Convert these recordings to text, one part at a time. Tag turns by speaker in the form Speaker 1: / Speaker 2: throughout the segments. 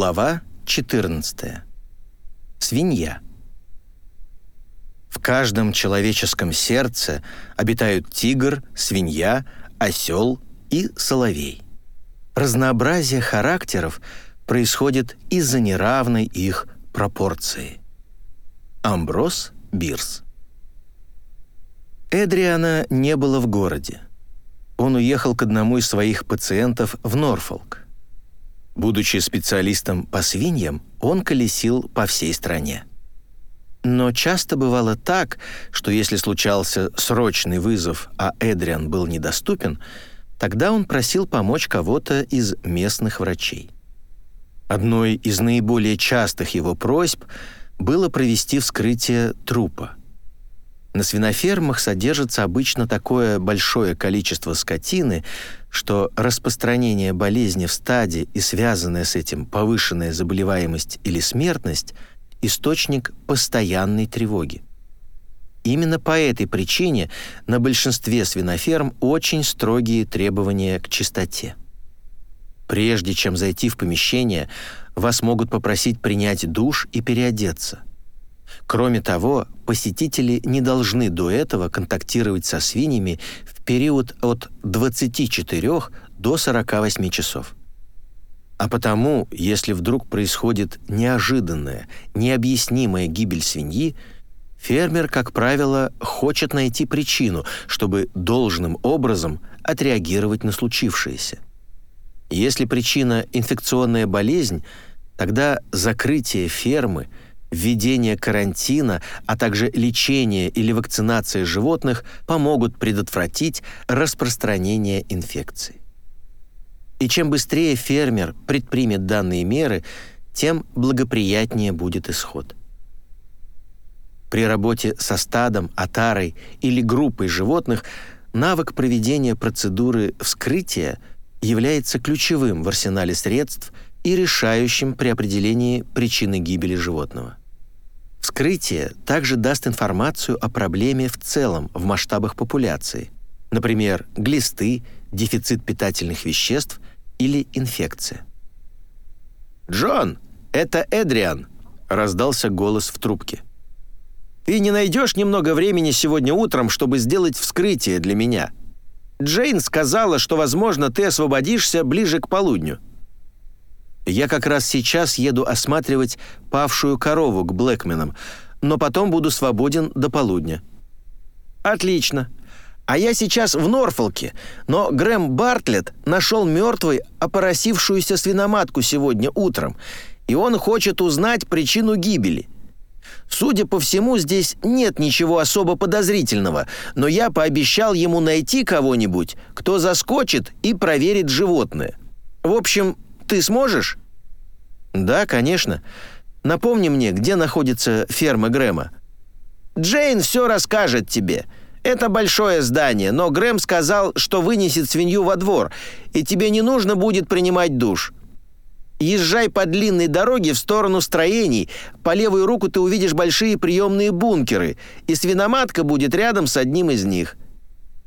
Speaker 1: Глава 14. Свинья. В каждом человеческом сердце обитают тигр, свинья, осел и соловей. Разнообразие характеров происходит из-за неравной их пропорции. Амброс Бирс. Эдриана не было в городе. Он уехал к одному из своих пациентов в Норфолк. Будучи специалистом по свиньям, он колесил по всей стране. Но часто бывало так, что если случался срочный вызов, а Эдриан был недоступен, тогда он просил помочь кого-то из местных врачей. Одной из наиболее частых его просьб было провести вскрытие трупа. На свинофермах содержится обычно такое большое количество скотины, что распространение болезни в стаде и связанная с этим повышенная заболеваемость или смертность – источник постоянной тревоги. Именно по этой причине на большинстве свиноферм очень строгие требования к чистоте. Прежде чем зайти в помещение, вас могут попросить принять душ и переодеться – Кроме того, посетители не должны до этого контактировать со свиньями в период от 24 до 48 часов. А потому, если вдруг происходит неожиданная, необъяснимая гибель свиньи, фермер, как правило, хочет найти причину, чтобы должным образом отреагировать на случившееся. Если причина – инфекционная болезнь, тогда закрытие фермы – введение карантина, а также лечение или вакцинация животных помогут предотвратить распространение инфекции. И чем быстрее фермер предпримет данные меры, тем благоприятнее будет исход. При работе со стадом, отарой или группой животных навык проведения процедуры вскрытия является ключевым в арсенале средств и решающим при определении причины гибели животного. Вскрытие также даст информацию о проблеме в целом в масштабах популяции, например, глисты, дефицит питательных веществ или инфекция.
Speaker 2: «Джон, это Эдриан!» — раздался голос в трубке. «Ты не найдешь немного времени сегодня утром, чтобы сделать вскрытие для меня? Джейн сказала, что, возможно, ты освободишься ближе к полудню».
Speaker 1: Я как раз сейчас еду осматривать павшую корову к Блэкменам, но потом буду свободен до полудня».
Speaker 2: «Отлично. А я сейчас в Норфолке, но Грэм Бартлетт нашел мертвой опоросившуюся свиноматку сегодня утром, и он хочет узнать причину гибели». Судя по всему, здесь нет ничего особо подозрительного, но я пообещал ему найти кого-нибудь, кто заскочит и проверит животное. В общем, ты сможешь?»
Speaker 1: «Да, конечно. Напомни мне, где находится ферма Грэма».
Speaker 2: «Джейн все расскажет тебе. Это большое здание, но Грэм сказал, что вынесет свинью во двор, и тебе не нужно будет принимать душ. Езжай по длинной дороге в сторону строений, по левую руку ты увидишь большие приемные бункеры, и свиноматка будет рядом с одним из них.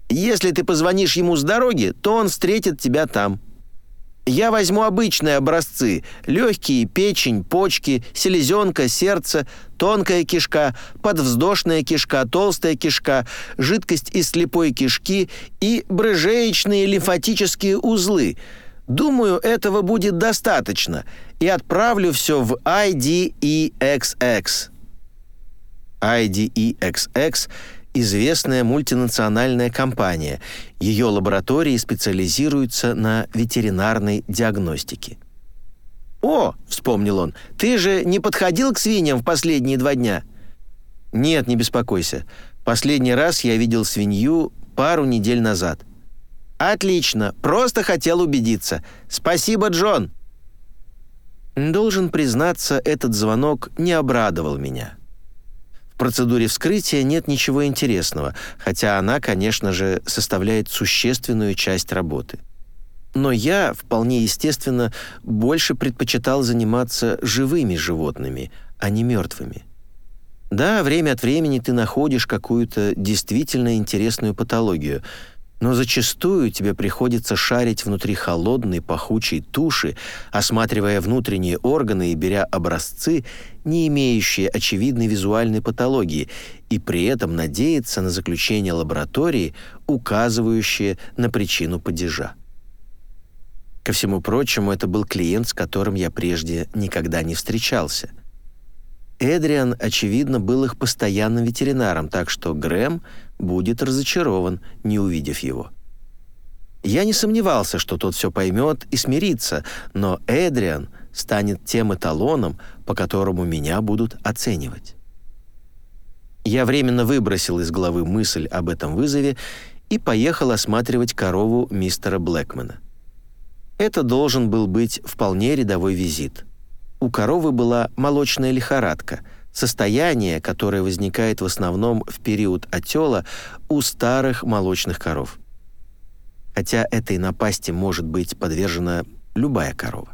Speaker 2: Если ты позвонишь ему с дороги, то он встретит тебя там». Я возьму обычные образцы – легкие, печень, почки, селезенка, сердце, тонкая кишка, подвздошная кишка, толстая кишка, жидкость из слепой кишки и брыжеечные лимфатические узлы. Думаю, этого будет достаточно, и отправлю все в IDEXX. IDEXX – известная мультинациональная компания. Ее лаборатории специализируются на ветеринарной диагностике. «О!» — вспомнил он. «Ты же не подходил к свиньям в последние два дня?»
Speaker 1: «Нет, не беспокойся. Последний раз я видел свинью пару недель назад».
Speaker 2: «Отлично. Просто хотел убедиться. Спасибо, Джон».
Speaker 1: Должен признаться, этот звонок не обрадовал меня. Процедуре вскрытия нет ничего интересного, хотя она, конечно же, составляет существенную часть работы. Но я, вполне естественно, больше предпочитал заниматься живыми животными, а не мертвыми. Да, время от времени ты находишь какую-то действительно интересную патологию, но зачастую тебе приходится шарить внутри холодной, пахучей туши, осматривая внутренние органы и беря образцы, не имеющие очевидной визуальной патологии, и при этом надеяться на заключение лаборатории, указывающее на причину падежа. Ко всему прочему, это был клиент, с которым я прежде никогда не встречался. Эдриан, очевидно, был их постоянным ветеринаром, так что Грэм — будет разочарован, не увидев его. Я не сомневался, что тот все поймет и смирится, но Эдриан станет тем эталоном, по которому меня будут оценивать. Я временно выбросил из головы мысль об этом вызове и поехал осматривать корову мистера Блэкмана. Это должен был быть вполне рядовой визит. У коровы была молочная лихорадка — состояние, которое возникает в основном в период отела у старых молочных коров. Хотя этой напасти может быть подвержена любая корова.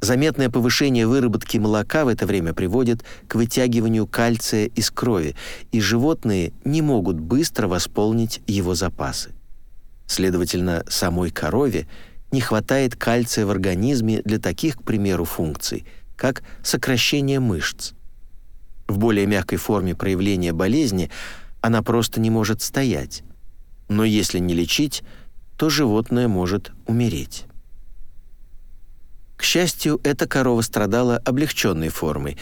Speaker 1: Заметное повышение выработки молока в это время приводит к вытягиванию кальция из крови, и животные не могут быстро восполнить его запасы. Следовательно, самой корове не хватает кальция в организме для таких, к примеру, функций, как сокращение мышц, в более мягкой форме проявления болезни она просто не может стоять. Но если не лечить, то животное может умереть. К счастью, эта корова страдала облегченной формой,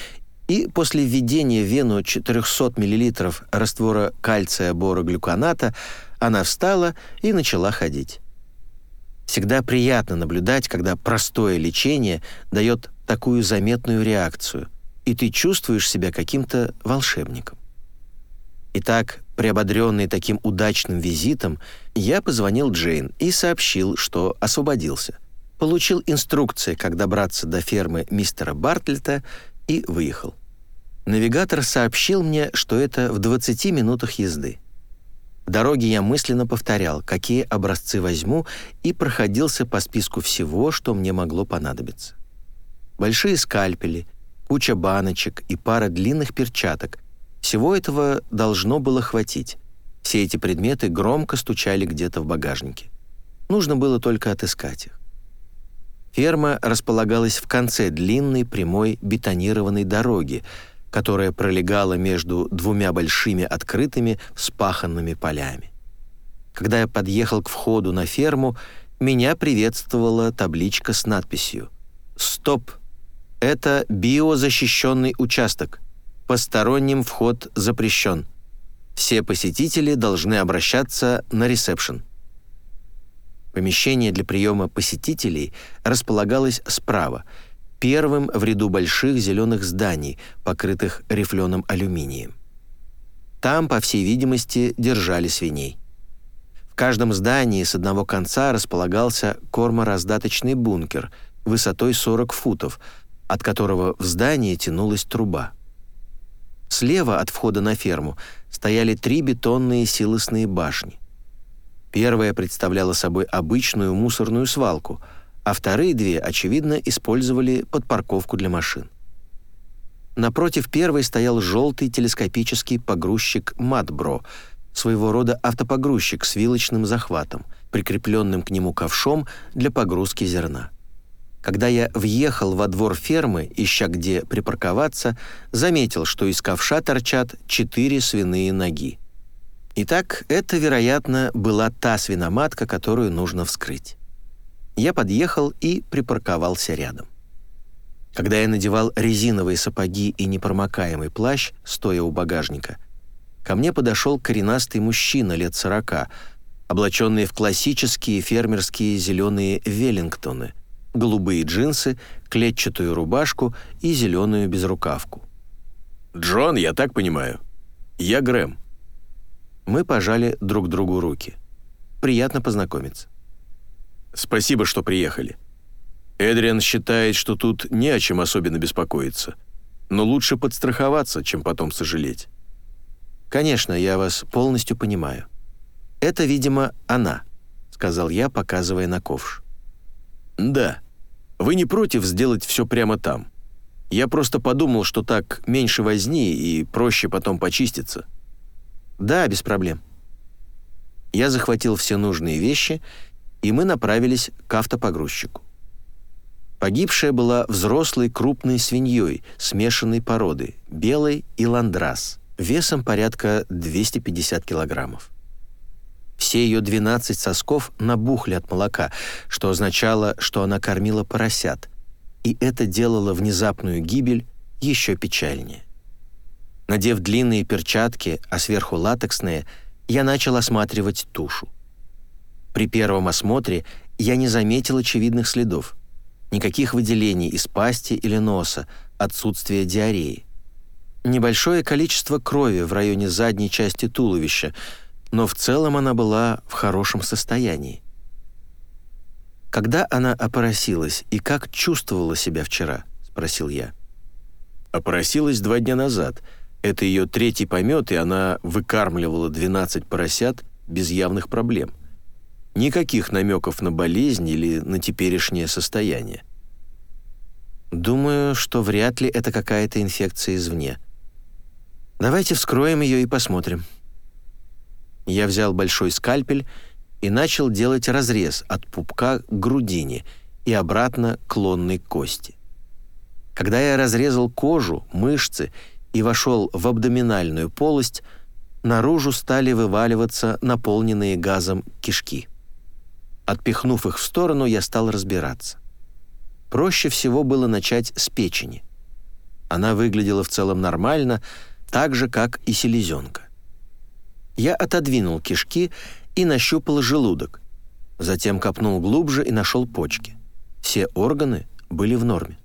Speaker 1: и после введения в вену 400 мл раствора кальция бороглюконата она встала и начала ходить. Всегда приятно наблюдать, когда простое лечение дает такую заметную реакцию – и ты чувствуешь себя каким-то волшебником. Итак, приободренный таким удачным визитом, я позвонил Джейн и сообщил, что освободился. Получил инструкции, как добраться до фермы мистера Бартлета и выехал. Навигатор сообщил мне, что это в 20 минутах езды. В дороге я мысленно повторял, какие образцы возьму, и проходился по списку всего, что мне могло понадобиться. Большие скальпели — куча баночек и пара длинных перчаток. Всего этого должно было хватить. Все эти предметы громко стучали где-то в багажнике. Нужно было только отыскать их. Ферма располагалась в конце длинной прямой бетонированной дороги, которая пролегала между двумя большими открытыми вспаханными полями. Когда я подъехал к входу на ферму, меня приветствовала табличка с надписью «Стоп! Это биозащищенный участок. Посторонним вход запрещен. Все посетители должны обращаться на ресепшн. Помещение для приема посетителей располагалось справа, первым в ряду больших зеленых зданий, покрытых рифленым алюминием. Там, по всей видимости, держали свиней. В каждом здании с одного конца располагался кормораздаточный бункер высотой 40 футов, от которого в здание тянулась труба. Слева от входа на ферму стояли три бетонные силосные башни. Первая представляла собой обычную мусорную свалку, а вторые две, очевидно, использовали под парковку для машин. Напротив первой стоял желтый телескопический погрузчик «Матбро», своего рода автопогрузчик с вилочным захватом, прикрепленным к нему ковшом для погрузки зерна. Когда я въехал во двор фермы, ища где припарковаться, заметил, что из ковша торчат четыре свиные ноги. Итак, это, вероятно, была та свиноматка, которую нужно вскрыть. Я подъехал и припарковался рядом. Когда я надевал резиновые сапоги и непромокаемый плащ, стоя у багажника, ко мне подошел коренастый мужчина лет сорока, облаченный в классические фермерские зеленые веллингтоны, голубые джинсы, клетчатую рубашку и зеленую безрукавку.
Speaker 3: «Джон, я так понимаю. Я Грэм».
Speaker 1: Мы пожали друг другу руки. Приятно познакомиться.
Speaker 3: «Спасибо, что приехали. Эдриан считает, что тут не о чем особенно беспокоиться, но лучше подстраховаться, чем потом сожалеть».
Speaker 1: «Конечно, я вас полностью понимаю. Это, видимо, она», — сказал я, показывая на ковш.
Speaker 3: «Да. Вы не против сделать все прямо там? Я просто подумал, что так меньше возни и проще потом почиститься».
Speaker 1: «Да, без проблем». Я захватил все нужные вещи, и мы направились к автопогрузчику. Погибшая была взрослой крупной свиньей смешанной породы, белой и ландрас, весом порядка 250 килограммов. Все ее 12 сосков набухли от молока, что означало, что она кормила поросят, и это делало внезапную гибель еще печальнее. Надев длинные перчатки, а сверху латексные, я начал осматривать тушу. При первом осмотре я не заметил очевидных следов. Никаких выделений из пасти или носа, отсутствие диареи. Небольшое количество крови в районе задней части туловища, но в целом она была в хорошем состоянии. «Когда она опоросилась и как чувствовала себя вчера?» — спросил я.
Speaker 3: «Опоросилась два дня назад. Это ее третий помет, и она выкармливала 12 поросят без явных проблем. Никаких намеков на болезнь или на теперешнее состояние.
Speaker 1: Думаю, что вряд ли это какая-то инфекция извне. Давайте вскроем ее и посмотрим. Я взял большой скальпель и начал делать разрез от пупка к грудине и обратно к лонной кости. Когда я разрезал кожу, мышцы и вошел в абдоминальную полость, наружу стали вываливаться наполненные газом кишки. Отпихнув их в сторону, я стал разбираться. Проще всего было начать с печени. Она выглядела в целом нормально, так же, как и селезенка. Я отодвинул кишки и нащупал желудок. Затем копнул глубже и нашел почки. Все органы были в норме.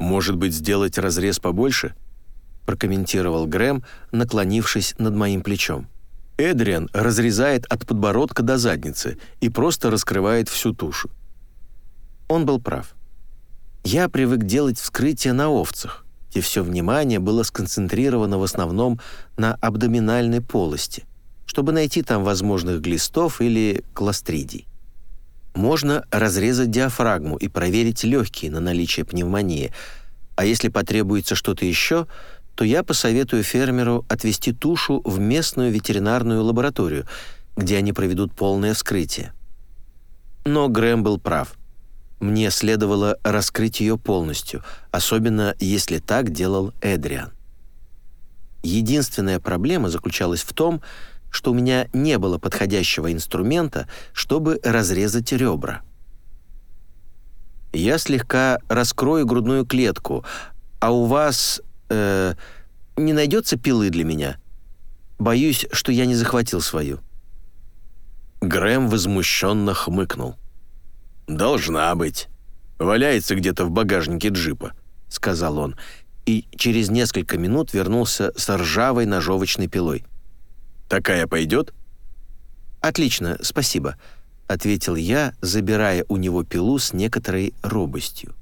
Speaker 3: «Может быть, сделать разрез побольше?» прокомментировал Грэм, наклонившись над моим плечом. Эдриан разрезает от подбородка до задницы и просто раскрывает всю тушу.
Speaker 1: Он был прав. Я привык делать вскрытие на овцах, где все внимание было сконцентрировано в основном на абдоминальной полости, чтобы найти там возможных глистов или кластридий. Можно разрезать диафрагму и проверить легкие на наличие пневмонии, а если потребуется что-то еще – то я посоветую фермеру отвезти тушу в местную ветеринарную лабораторию, где они проведут полное вскрытие. Но Грэм был прав. Мне следовало раскрыть ее полностью, особенно если так делал Эдриан. Единственная проблема заключалась в том, что у меня не было подходящего инструмента, чтобы разрезать ребра. Я слегка раскрою грудную клетку, а у вас э, не найдется пилы для меня? Боюсь, что я не захватил свою».
Speaker 3: Грэм возмущенно хмыкнул. «Должна быть. Валяется где-то в багажнике джипа», — сказал он, и через несколько минут вернулся с ржавой ножовочной пилой. «Такая пойдет?»
Speaker 1: «Отлично, спасибо», — ответил я, забирая у него пилу с некоторой робостью.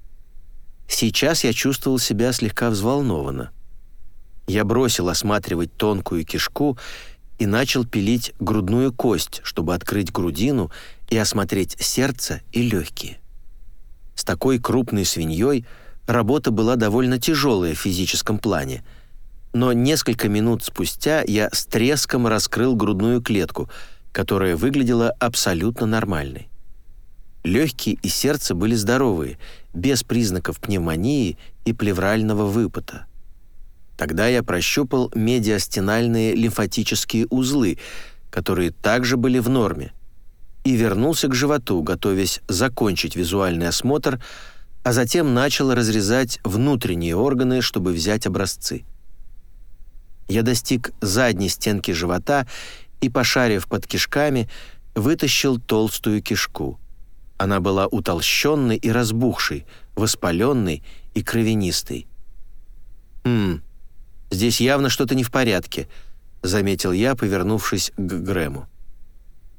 Speaker 1: Сейчас я чувствовал себя слегка взволнованно. Я бросил осматривать тонкую кишку и начал пилить грудную кость, чтобы открыть грудину и осмотреть сердце и легкие. С такой крупной свиньей работа была довольно тяжелая в физическом плане, но несколько минут спустя я с треском раскрыл грудную клетку, которая выглядела абсолютно нормальной. Легкие и сердце были здоровые, без признаков пневмонии и плеврального выпота. Тогда я прощупал медиастинальные лимфатические узлы, которые также были в норме, и вернулся к животу, готовясь закончить визуальный осмотр, а затем начал разрезать внутренние органы, чтобы взять образцы. Я достиг задней стенки живота и, пошарив под кишками, вытащил толстую кишку. Она была утолщенной и разбухшей, воспаленной и кровянистой. «Хм, здесь явно что-то не в порядке», — заметил я, повернувшись к Грэму.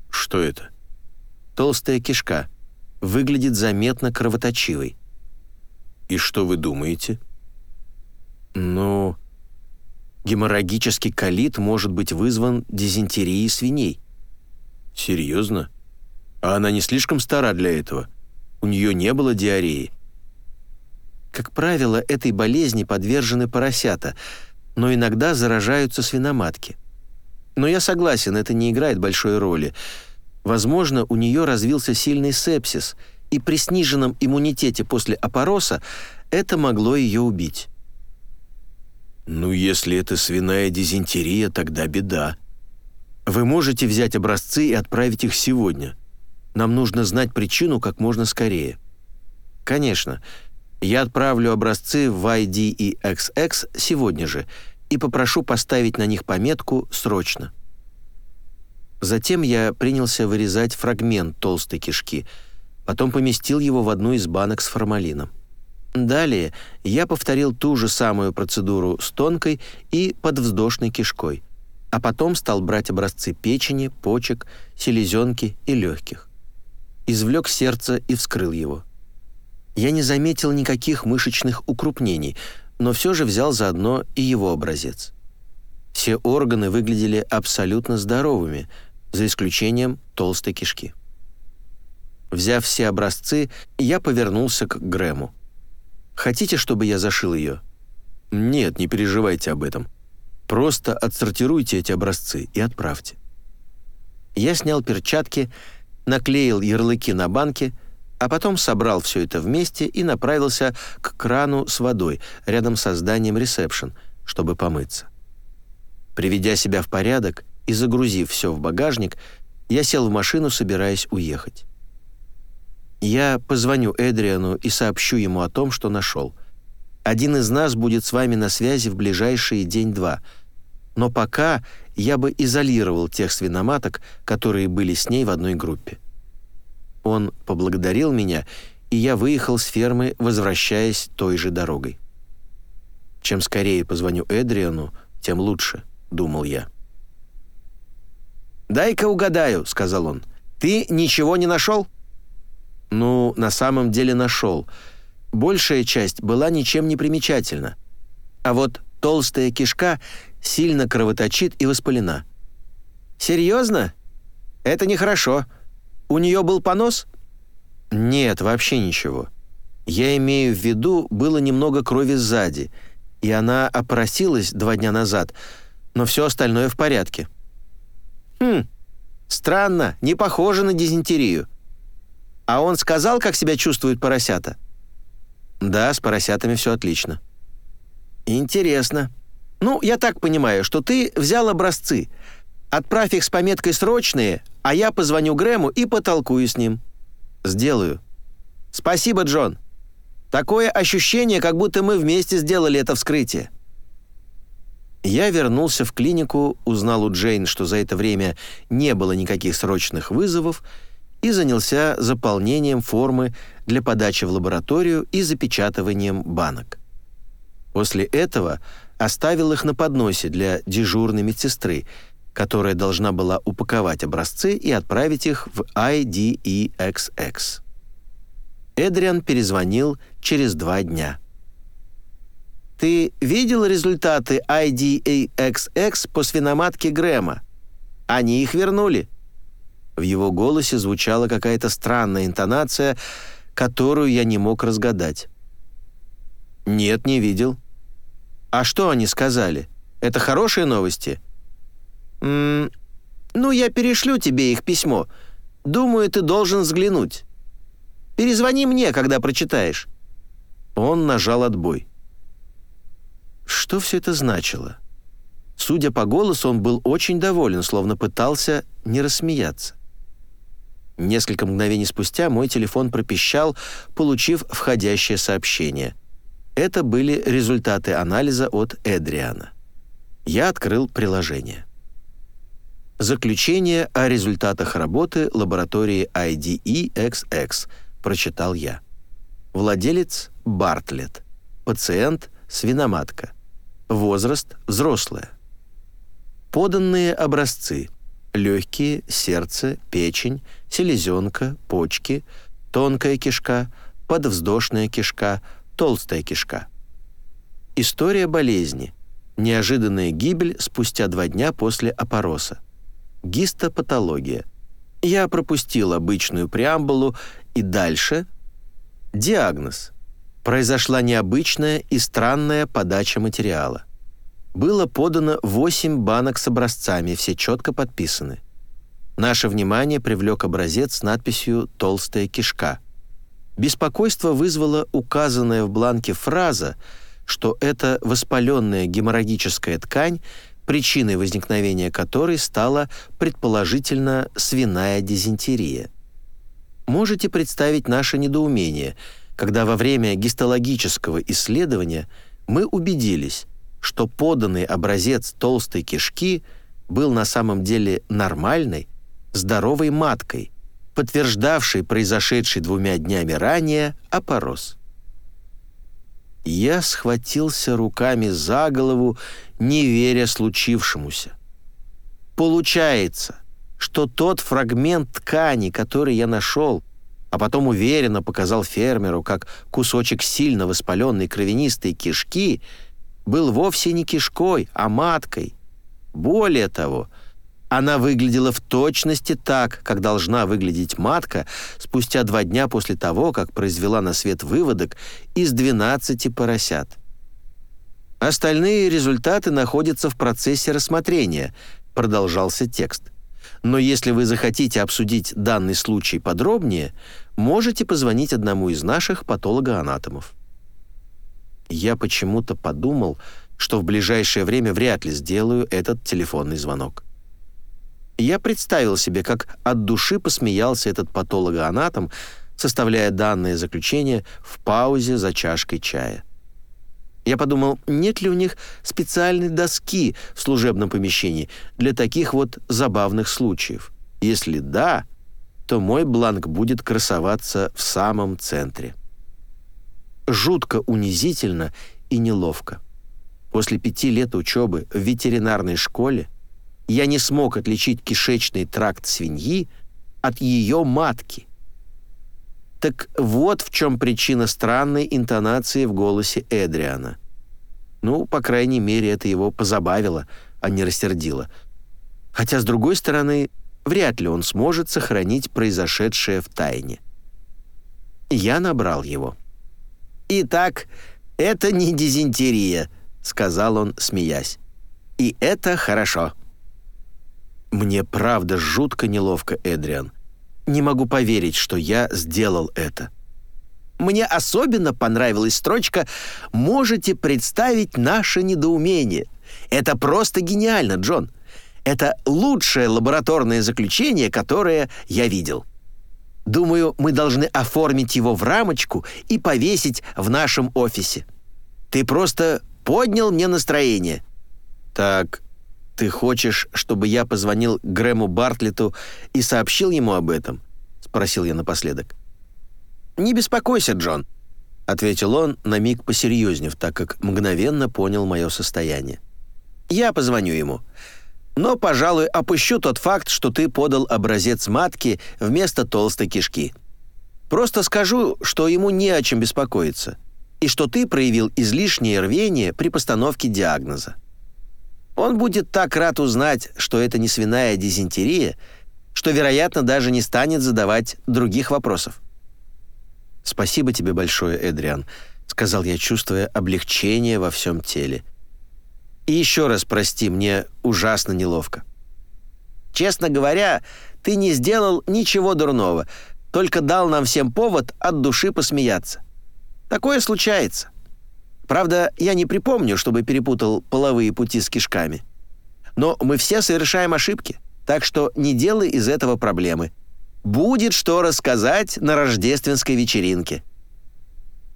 Speaker 3: «Что это?»
Speaker 1: «Толстая кишка. Выглядит заметно кровоточивой».
Speaker 3: «И что вы думаете?»
Speaker 1: «Ну, геморрагический колит может быть вызван дизентерией свиней».
Speaker 3: «Серьезно?» А она не слишком стара для этого. У нее не было диареи.
Speaker 1: Как правило, этой болезни подвержены поросята, но иногда заражаются свиноматки. Но я согласен, это не играет большой роли. Возможно, у нее развился сильный сепсис, и при сниженном иммунитете после опороса это могло ее убить.
Speaker 3: «Ну, если это свиная дизентерия, тогда беда»,
Speaker 1: вы можете взять образцы и отправить их сегодня. Нам нужно знать причину как можно скорее. Конечно. Я отправлю образцы в IDEXX сегодня же и попрошу поставить на них пометку «Срочно». Затем я принялся вырезать фрагмент толстой кишки, потом поместил его в одну из банок с формалином. Далее я повторил ту же самую процедуру с тонкой и подвздошной кишкой – а потом стал брать образцы печени, почек, селезенки и легких. Извлек сердце и вскрыл его. Я не заметил никаких мышечных укрупнений, но все же взял заодно и его образец. Все органы выглядели абсолютно здоровыми, за исключением толстой кишки. Взяв все образцы, я повернулся к Грэму. «Хотите, чтобы я зашил ее?»
Speaker 3: «Нет, не переживайте об этом. Просто отсортируйте эти образцы и отправьте.
Speaker 1: Я снял перчатки, наклеил ярлыки на банки, а потом собрал все это вместе и направился к крану с водой рядом со зданием ресепшн, чтобы помыться. Приведя себя в порядок и загрузив все в багажник, я сел в машину, собираясь уехать. Я позвоню Эдриану и сообщу ему о том, что нашел. Один из нас будет с вами на связи в ближайшие день-два — но пока я бы изолировал тех свиноматок, которые были с ней в одной группе. Он поблагодарил меня, и я выехал с фермы, возвращаясь той же дорогой. Чем скорее позвоню Эдриану, тем лучше, думал я.
Speaker 2: «Дай-ка угадаю», — сказал он. «Ты ничего не нашел?»
Speaker 1: «Ну, на самом деле нашел. Большая часть была ничем не примечательна. А вот толстая кишка сильно кровоточит и воспалена.
Speaker 2: «Серьезно? Это нехорошо. У нее был понос?»
Speaker 1: «Нет, вообще ничего. Я имею в виду, было немного крови сзади, и она опросилась два дня назад, но все остальное в порядке».
Speaker 2: «Хм, странно, не похоже на дизентерию. А он сказал, как себя чувствуют поросята?»
Speaker 1: «Да, с поросятами все отлично».
Speaker 2: «Интересно. Ну, я так понимаю, что ты взял образцы. Отправь их с пометкой «Срочные», а я позвоню Грэму и потолкую с ним».
Speaker 1: «Сделаю».
Speaker 2: «Спасибо, Джон. Такое ощущение, как будто мы вместе сделали это вскрытие».
Speaker 1: Я вернулся в клинику, узнал у Джейн, что за это время не было никаких срочных вызовов, и занялся заполнением формы для подачи в лабораторию и запечатыванием банок. После этого оставил их на подносе для дежурной медсестры, которая должна была упаковать образцы и отправить их в IDEXX. Эдриан перезвонил через два дня.
Speaker 2: «Ты видел результаты IDEXX по свиноматке Грэма? Они их вернули».
Speaker 1: В его голосе звучала какая-то странная интонация, которую я не мог разгадать. «Нет, не видел. «А что они сказали? Это хорошие новости?»
Speaker 2: «М -м, «Ну, я перешлю тебе их письмо. Думаю, ты должен взглянуть. Перезвони мне, когда прочитаешь».
Speaker 1: Он нажал отбой. Что все это значило? Судя по голосу, он был очень доволен, словно пытался не рассмеяться. Несколько мгновений спустя мой телефон пропищал, получив входящее сообщение. Это были результаты анализа от Эдриана. Я открыл приложение. Заключение о результатах работы лаборатории IDEXX прочитал я. Владелец – Бартлетт. Пациент – свиноматка. Возраст – взрослая. Поданные образцы – легкие, сердце, печень, селезенка, почки, тонкая кишка, подвздошная кишка – толстая кишка. История болезни. Неожиданная гибель спустя два дня после опороса. Гистопатология. Я пропустил обычную преамбулу и дальше. Диагноз. Произошла необычная и странная подача материала. было подано 8 банок с образцами, все четко подписаны. Наше внимание привлек образец с надписью «Толстая кишка». Беспокойство вызвала указанная в бланке фраза, что это воспаленная геморрагическая ткань, причиной возникновения которой стала, предположительно, свиная дизентерия. Можете представить наше недоумение, когда во время гистологического исследования мы убедились, что поданный образец толстой кишки был на самом деле нормальной, здоровой маткой, подтверждавшей произошедший двумя днями ранее опорос. Я схватился руками за голову, не веря случившемуся. Получается, что тот фрагмент ткани, который я нашел, а потом уверенно показал фермеру, как кусочек сильно воспаленной кровянистой кишки, был вовсе не кишкой, а маткой. Более того, она выглядела в точности так, как должна выглядеть матка спустя два дня после того, как произвела на свет выводок из 12 поросят. Остальные результаты находятся в процессе рассмотрения, продолжался текст. Но если вы захотите обсудить данный случай подробнее, можете позвонить одному из наших патологоанатомов. Я почему-то подумал, что в ближайшее время вряд ли сделаю этот телефонный звонок. Я представил себе, как от души посмеялся этот патологоанатом, составляя данное заключение в паузе за чашкой чая. Я подумал, нет ли у них специальной доски в служебном помещении для таких вот забавных случаев. Если да, то мой бланк будет красоваться в самом центре. Жутко унизительно и неловко. После пяти лет учебы в ветеринарной школе я не смог отличить кишечный тракт свиньи от ее матки. Так вот в чем причина странной интонации в голосе Эдриана. Ну, по крайней мере, это его позабавило, а не рассердило. Хотя, с другой стороны, вряд ли он сможет сохранить произошедшее в тайне. Я набрал его. «Итак, это не дизентерия», — сказал он, смеясь. «И это хорошо». Мне правда жутко неловко, Эдриан. Не могу поверить, что я сделал это. Мне особенно понравилась строчка «Можете представить наше недоумение». Это просто гениально, Джон. Это лучшее лабораторное заключение, которое я видел. Думаю, мы должны оформить его в рамочку и повесить в нашем офисе. Ты просто поднял мне настроение. Так, «Ты хочешь, чтобы я позвонил Грэму Бартлету и сообщил ему об этом?» — спросил я напоследок. «Не беспокойся, Джон», — ответил он, на миг посерьезнев, так как мгновенно понял мое состояние. «Я позвоню ему. Но, пожалуй, опущу тот факт, что ты подал образец матки вместо толстой кишки. Просто скажу, что ему не о чем беспокоиться, и что ты проявил излишнее рвение при постановке диагноза. Он будет так рад узнать, что это не свиная дизентерия, что, вероятно, даже не станет задавать других вопросов. «Спасибо тебе большое, Эдриан», — сказал я, чувствуя облегчение во всем теле. «И еще раз прости, мне ужасно неловко». «Честно говоря, ты не сделал ничего дурного, только дал нам всем повод от души посмеяться. Такое случается. Правда, я не припомню, чтобы перепутал половые пути с кишками. Но мы все совершаем ошибки, так что не делай из этого проблемы. Будет что рассказать на рождественской вечеринке».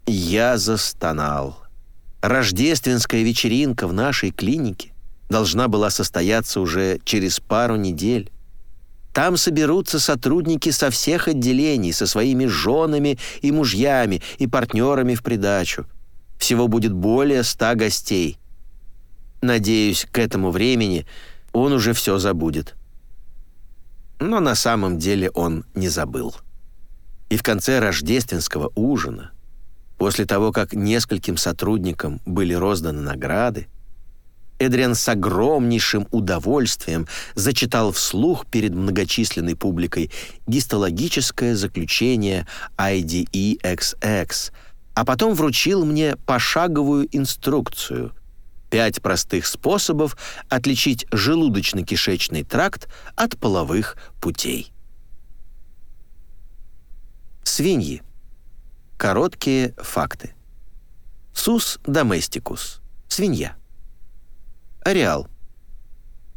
Speaker 1: Я застонал. Рождественская вечеринка в нашей клинике должна была состояться уже через пару недель. Там соберутся сотрудники со всех отделений, со своими женами и мужьями и партнерами в придачу. Всего будет более ста гостей. Надеюсь, к этому времени он уже все забудет. Но на самом деле он не забыл. И в конце рождественского ужина, после того, как нескольким сотрудникам были розданы награды, Эдриан с огромнейшим удовольствием зачитал вслух перед многочисленной публикой гистологическое заключение IDEXX – а потом вручил мне пошаговую инструкцию, Пять простых способов отличить желудочно-кишечный тракт от половых путей. Свиньи. Короткие факты. Сус доместикус. Свинья. Ареал.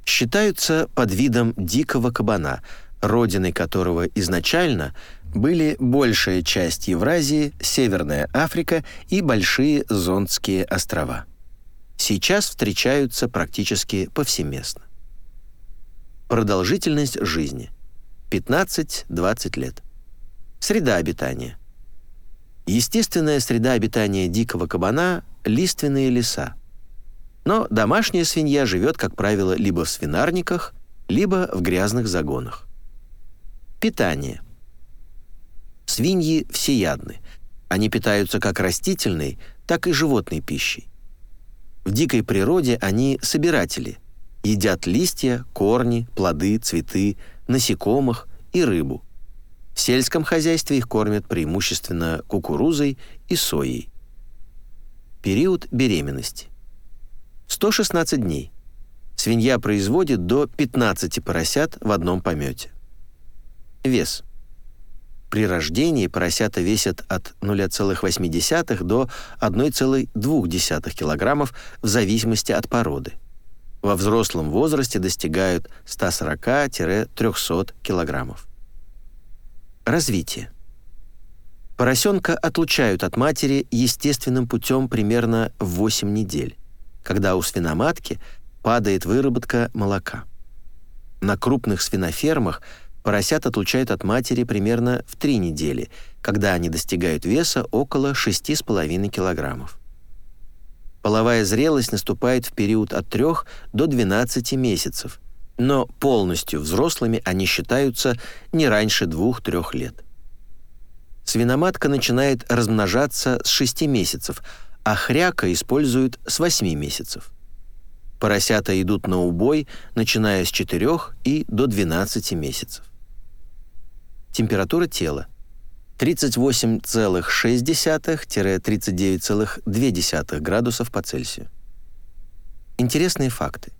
Speaker 1: Считаются под видом дикого кабана, родиной которого изначально были большая часть Евразии, Северная Африка и Большие Зондские острова сейчас встречаются практически повсеместно. Продолжительность жизни – 15-20 лет. Среда обитания. Естественная среда обитания дикого кабана – лиственные леса. Но домашняя свинья живет, как правило, либо в свинарниках, либо в грязных загонах. Питание. Свиньи всеядны. Они питаются как растительной, так и животной пищей. В дикой природе они собиратели, едят листья, корни, плоды, цветы, насекомых и рыбу. В сельском хозяйстве их кормят преимущественно кукурузой и соей. Период беременности. 116 дней. Свинья производит до 15 поросят в одном помете. Вес. При рождении поросята весят от 0,8 до 1,2 кг в зависимости от породы. Во взрослом возрасте достигают 140-300 кг. Развитие. Поросенка отлучают от матери естественным путем примерно в 8 недель, когда у свиноматки падает выработка молока. На крупных свинофермах – Поросят отлучают от матери примерно в 3 недели, когда они достигают веса около 6,5 килограммов. Половая зрелость наступает в период от 3 до 12 месяцев, но полностью взрослыми они считаются не раньше 2-3 лет. Свиноматка начинает размножаться с 6 месяцев, а хряка используют с 8 месяцев. Поросята идут на убой, начиная с 4 и до 12 месяцев. Температура тела 38,6-39,2 градусов по Цельсию. Интересные факты.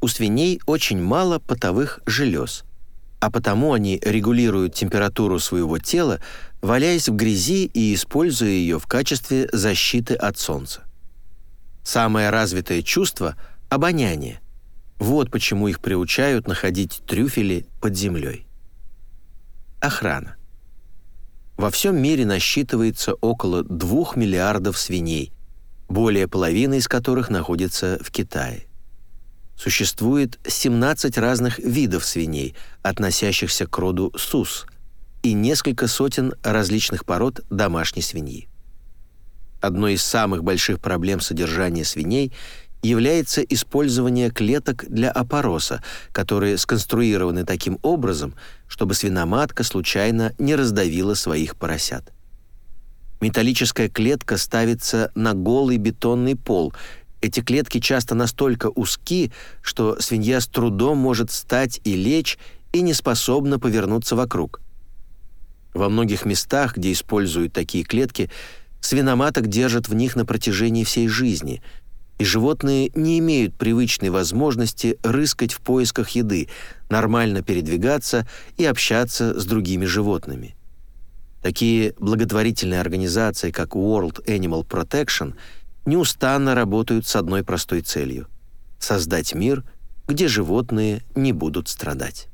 Speaker 1: У свиней очень мало потовых желез, а потому они регулируют температуру своего тела, валяясь в грязи и используя ее в качестве защиты от солнца. Самое развитое чувство — обоняние. Вот почему их приучают находить трюфели под землей. Охрана. Во всем мире насчитывается около 2 миллиардов свиней, более половины из которых находится в Китае. Существует 17 разных видов свиней, относящихся к роду сус, и несколько сотен различных пород домашней свиньи. Одной из самых больших проблем содержания свиней является использование клеток для опороса, которые сконструированы таким образом, чтобы свиноматка случайно не раздавила своих поросят. Металлическая клетка ставится на голый бетонный пол. Эти клетки часто настолько узки, что свинья с трудом может встать и лечь и не способна повернуться вокруг. Во многих местах, где используют такие клетки, свиноматок держат в них на протяжении всей жизни – и животные не имеют привычной возможности рыскать в поисках еды, нормально передвигаться и общаться с другими животными. Такие благотворительные организации, как World Animal Protection, неустанно работают с одной простой целью — создать мир, где животные не будут страдать.